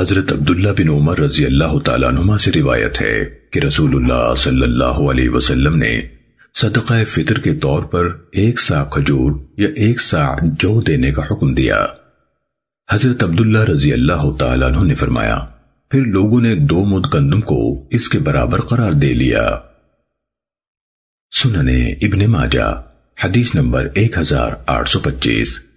حضرت عبداللہ بن عمر رضی اللہ تعالیٰ عنہما سے روایت ہے کہ رسول اللہ صلی اللہ علیہ وسلم نے صدقہ فطر کے طور پر ایک سا کھجور یا ایک سا جو دینے کا حکم دیا۔ حضرت عبداللہ رضی اللہ تعالیٰ عنہ نے فرمایا، پھر لوگوں نے دو مد گندم کو اس کے برابر قرار دے لیا۔ سننے ابن ماجہ، حدیث نمبر ایک ہزار آٹھ سو پچیس۔